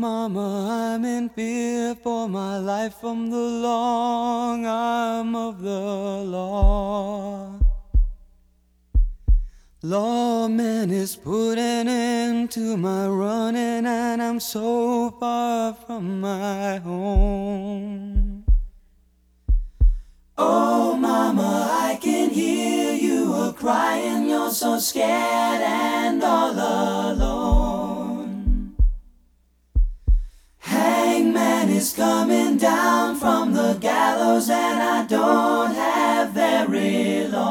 Mama, I'm in fear for my life from the long arm of the law. Lawman is putting into my running, and I'm so far from my home. Oh, Mama, I can hear you a crying. You're so scared and all alone. Is coming down from the gallows, and I don't have very long.